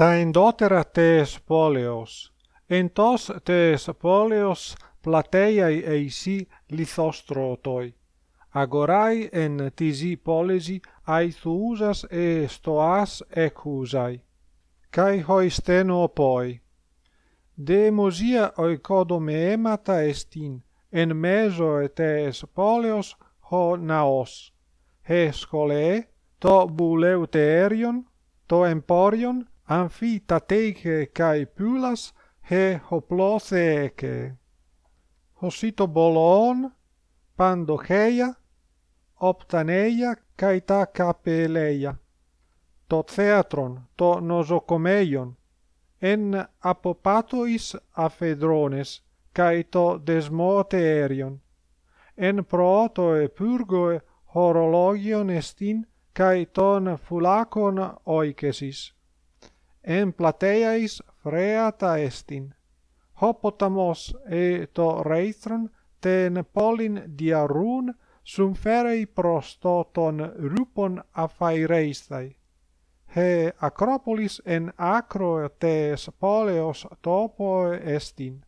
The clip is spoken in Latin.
ta endotera tes poleos, entos tes poleos plateiai eisi lithostρωτοι, agorai en tisi polesi aithusas e stoas ecusai. Kai hoisteno poi. De mosia oikodomeemata estin, en meso etes poleos ho naos. He skole, to buleuterion, to emporion, amphitateiche kai pulas he hoplotheke hositobolon pandocheia optaneia kai ta capeleia to theatron to nosocomeion. En apopatois aphedrones kai to desmoterion en proto e purgo horologion estin kai ton fulacon oikesis en plateais freata estin. Hopotamos e to reithron ten polin diarun sum ferei prostoton rupon aphaereisthai he acropolis en acro tes poleos topo estin.